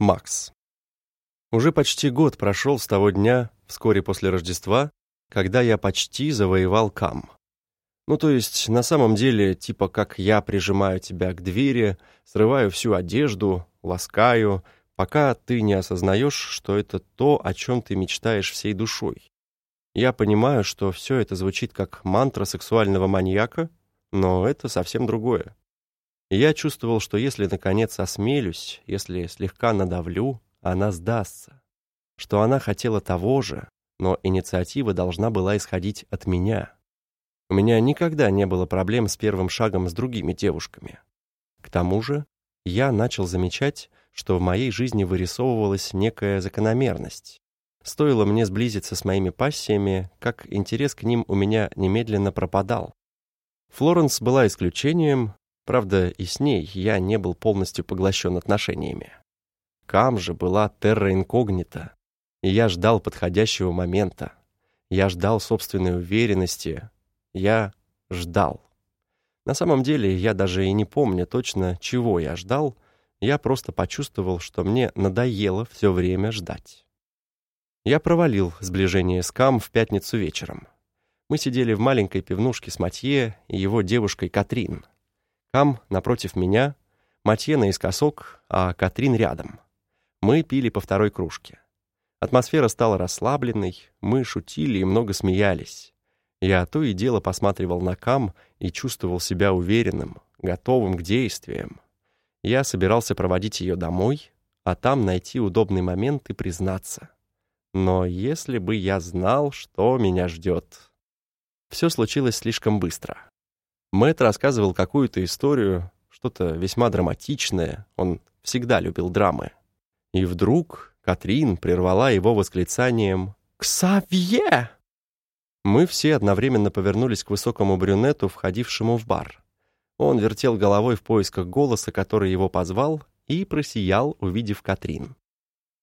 Макс. Уже почти год прошел с того дня, вскоре после Рождества, когда я почти завоевал Кам. Ну, то есть, на самом деле, типа как я прижимаю тебя к двери, срываю всю одежду, ласкаю, пока ты не осознаешь, что это то, о чем ты мечтаешь всей душой. Я понимаю, что все это звучит как мантра сексуального маньяка, но это совсем другое. Я чувствовал, что если наконец осмелюсь, если слегка надавлю, она сдастся. Что она хотела того же, но инициатива должна была исходить от меня. У меня никогда не было проблем с первым шагом с другими девушками. К тому же я начал замечать, что в моей жизни вырисовывалась некая закономерность. Стоило мне сблизиться с моими пассиями, как интерес к ним у меня немедленно пропадал. Флоренс была исключением, правда, и с ней я не был полностью поглощен отношениями. Кам же была терра инкогнита, и я ждал подходящего момента. Я ждал собственной уверенности, я ждал. На самом деле, я даже и не помню точно, чего я ждал, я просто почувствовал, что мне надоело все время ждать. Я провалил сближение с Кам в пятницу вечером. Мы сидели в маленькой пивнушке с Матье и его девушкой Катрин. Кам напротив меня, Матье наискосок, а Катрин рядом. Мы пили по второй кружке. Атмосфера стала расслабленной, мы шутили и много смеялись. Я то и дело посматривал на Кам и чувствовал себя уверенным, готовым к действиям. Я собирался проводить ее домой, а там найти удобный момент и признаться. Но если бы я знал, что меня ждет... Все случилось слишком быстро. Мэтт рассказывал какую-то историю, что-то весьма драматичное, он всегда любил драмы. И вдруг Катрин прервала его восклицанием «Ксавье!» Мы все одновременно повернулись к высокому брюнету, входившему в бар. Он вертел головой в поисках голоса, который его позвал, и просиял, увидев Катрин.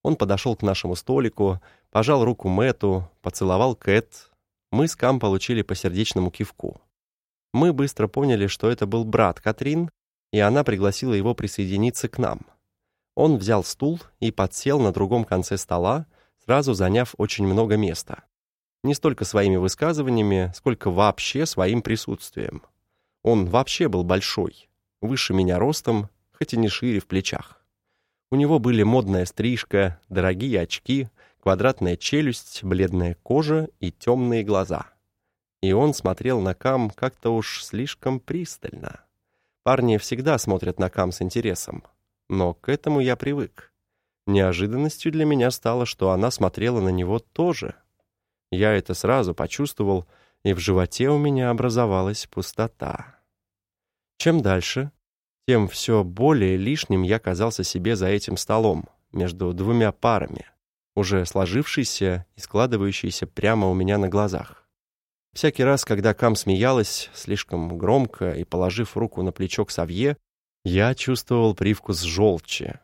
Он подошел к нашему столику, пожал руку Мэту, поцеловал Кэт. Мы с Кам получили по сердечному кивку. Мы быстро поняли, что это был брат Катрин, и она пригласила его присоединиться к нам. Он взял стул и подсел на другом конце стола, сразу заняв очень много места не столько своими высказываниями, сколько вообще своим присутствием. Он вообще был большой, выше меня ростом, хоть и не шире в плечах. У него были модная стрижка, дорогие очки, квадратная челюсть, бледная кожа и темные глаза. И он смотрел на Кам как-то уж слишком пристально. Парни всегда смотрят на Кам с интересом, но к этому я привык. Неожиданностью для меня стало, что она смотрела на него тоже — я это сразу почувствовал, и в животе у меня образовалась пустота. Чем дальше, тем все более лишним я казался себе за этим столом, между двумя парами, уже сложившейся и складывающейся прямо у меня на глазах. Всякий раз, когда Кам смеялась, слишком громко и положив руку на плечо к Савье, я чувствовал привкус желчи.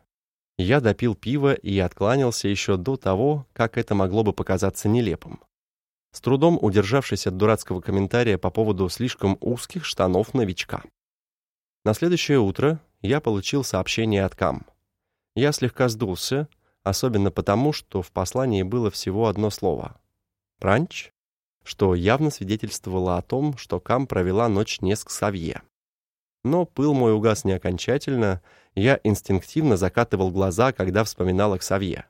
Я допил пиво и откланялся еще до того, как это могло бы показаться нелепым с трудом удержавшись от дурацкого комментария по поводу слишком узких штанов новичка. На следующее утро я получил сообщение от Кам. Я слегка сдулся, особенно потому, что в послании было всего одно слово «Пранч», что явно свидетельствовало о том, что Кам провела ночь не с Ксавье. Но пыл мой угас не окончательно, я инстинктивно закатывал глаза, когда вспоминал о Ксавье.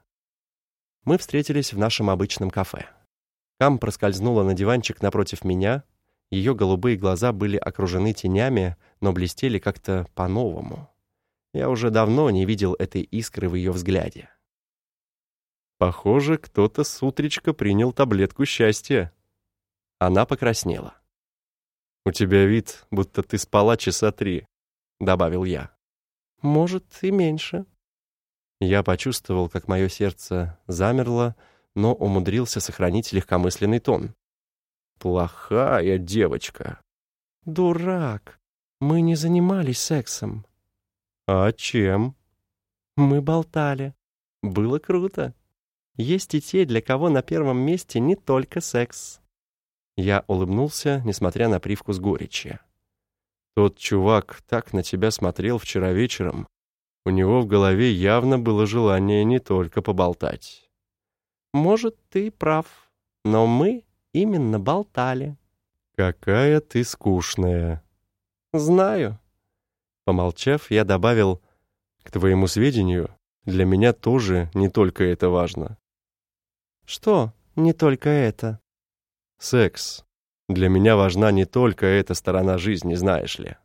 Мы встретились в нашем обычном кафе. Кам проскользнула на диванчик напротив меня. Ее голубые глаза были окружены тенями, но блестели как-то по-новому. Я уже давно не видел этой искры в ее взгляде. Похоже, кто-то с утречка принял таблетку счастья. Она покраснела. «У тебя вид, будто ты спала часа три», — добавил я. «Может, и меньше». Я почувствовал, как мое сердце замерло, но умудрился сохранить легкомысленный тон. «Плохая девочка». «Дурак! Мы не занимались сексом». «А чем?» «Мы болтали. Было круто. Есть и те, для кого на первом месте не только секс». Я улыбнулся, несмотря на привкус горечи. «Тот чувак так на тебя смотрел вчера вечером. У него в голове явно было желание не только поболтать. «Может, ты прав, но мы именно болтали». «Какая ты скучная». «Знаю». Помолчав, я добавил, «К твоему сведению, для меня тоже не только это важно». «Что не только это?» «Секс. Для меня важна не только эта сторона жизни, знаешь ли».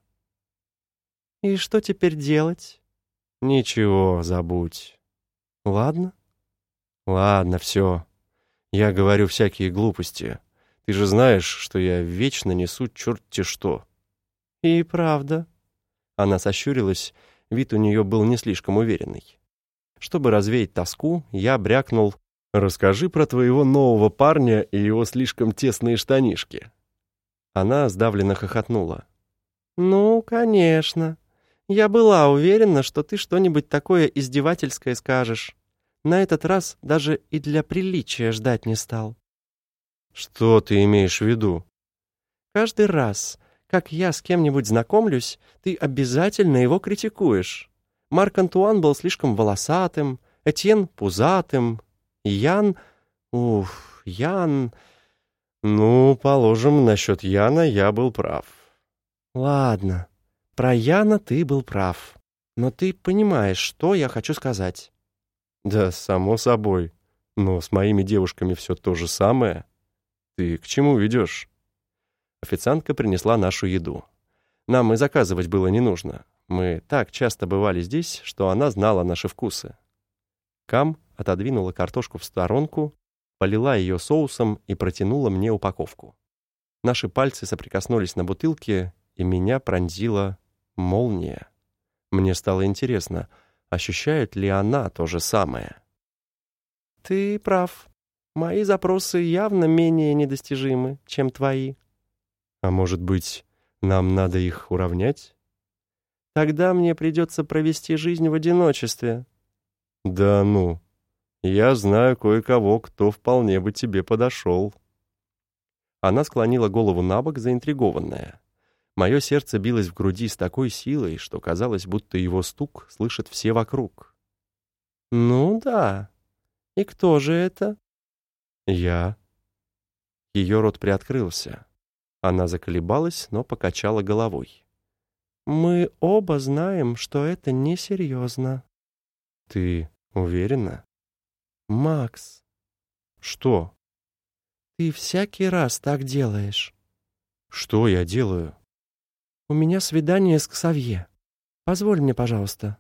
«И что теперь делать?» «Ничего, забудь». «Ладно». «Ладно, все. Я говорю всякие глупости. Ты же знаешь, что я вечно несу черт-те что». «И правда». Она сощурилась, вид у нее был не слишком уверенный. Чтобы развеять тоску, я брякнул «Расскажи про твоего нового парня и его слишком тесные штанишки». Она сдавленно хохотнула. «Ну, конечно. Я была уверена, что ты что-нибудь такое издевательское скажешь. На этот раз даже и для приличия ждать не стал». «Что ты имеешь в виду?» «Каждый раз, как я с кем-нибудь знакомлюсь, ты обязательно его критикуешь. Марк Антуан был слишком волосатым, Этьен — пузатым, Ян... Уф, Ян... Ну, положим, насчет Яна я был прав. Ладно, про Яна ты был прав. Но ты понимаешь, что я хочу сказать. Да, само собой. Но с моими девушками все то же самое. Ты к чему ведешь? Официантка принесла нашу еду. Нам и заказывать было не нужно. Мы так часто бывали здесь, что она знала наши вкусы. Кам отодвинула картошку в сторонку, полила ее соусом и протянула мне упаковку. Наши пальцы соприкоснулись на бутылке, и меня пронзила молния. Мне стало интересно, ощущает ли она то же самое. «Ты прав. Мои запросы явно менее недостижимы, чем твои», а может быть, нам надо их уравнять? Тогда мне придется провести жизнь в одиночестве. Да ну, я знаю кое-кого, кто вполне бы тебе подошел. Она склонила голову на бок, заинтригованная. Мое сердце билось в груди с такой силой, что казалось, будто его стук слышат все вокруг. «Ну да. И кто же это?» «Я». Ее рот приоткрылся. Она заколебалась, но покачала головой. «Мы оба знаем, что это несерьезно». «Ты уверена?» «Макс». «Что?» «Ты всякий раз так делаешь». «Что я делаю?» «У меня свидание с Ксавье. Позволь мне, пожалуйста.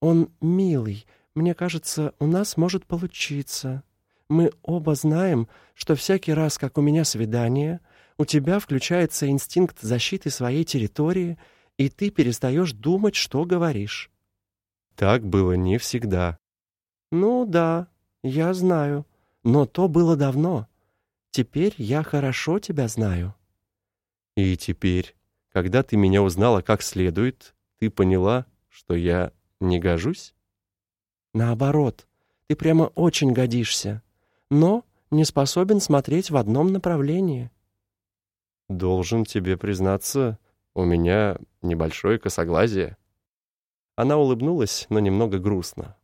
Он милый. Мне кажется, у нас может получиться. Мы оба знаем, что всякий раз, как у меня свидание, у тебя включается инстинкт защиты своей территории, и ты перестаешь думать, что говоришь. Так было не всегда. Ну да, я знаю, но то было давно. Теперь я хорошо тебя знаю. И теперь, когда ты меня узнала как следует, ты поняла, что я не гожусь? Наоборот, ты прямо очень годишься, но не способен смотреть в одном направлении. Должен тебе признаться, у меня небольшое косоглазие. Она улыбнулась, но немного грустно.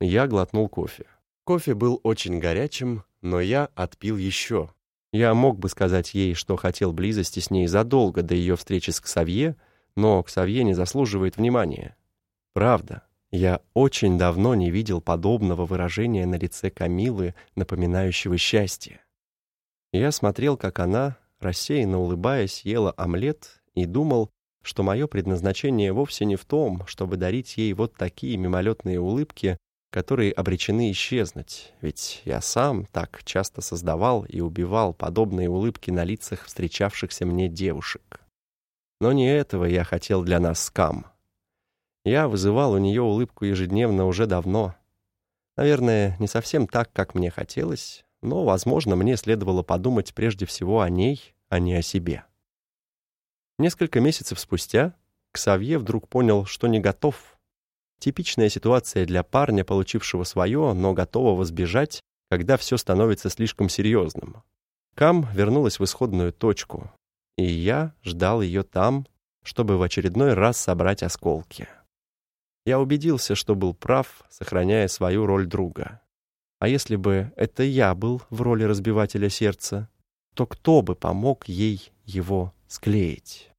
Я глотнул кофе. Кофе был очень горячим, но я отпил еще. Я мог бы сказать ей, что хотел близости с ней задолго до ее встречи с Ксавье, но Ксавье не заслуживает внимания. Правда, я очень давно не видел подобного выражения на лице Камилы, напоминающего счастье. Я смотрел, как она, рассеянно улыбаясь, ела омлет и думал, что мое предназначение вовсе не в том, чтобы дарить ей вот такие мимолетные улыбки, которые обречены исчезнуть, ведь я сам так часто создавал и убивал подобные улыбки на лицах встречавшихся мне девушек. Но не этого я хотел для нас с Кам. Я вызывал у нее улыбку ежедневно уже давно. Наверное, не совсем так, как мне хотелось, но, возможно, мне следовало подумать прежде всего о ней, а не о себе. Несколько месяцев спустя Ксавье вдруг понял, что не готов. Типичная ситуация для парня, получившего свое, но готового сбежать, когда все становится слишком серьезным. Кам вернулась в исходную точку, и я ждал ее там, чтобы в очередной раз собрать осколки. Я убедился, что был прав, сохраняя свою роль друга. А если бы это я был в роли разбивателя сердца, то кто бы помог ей его склеить?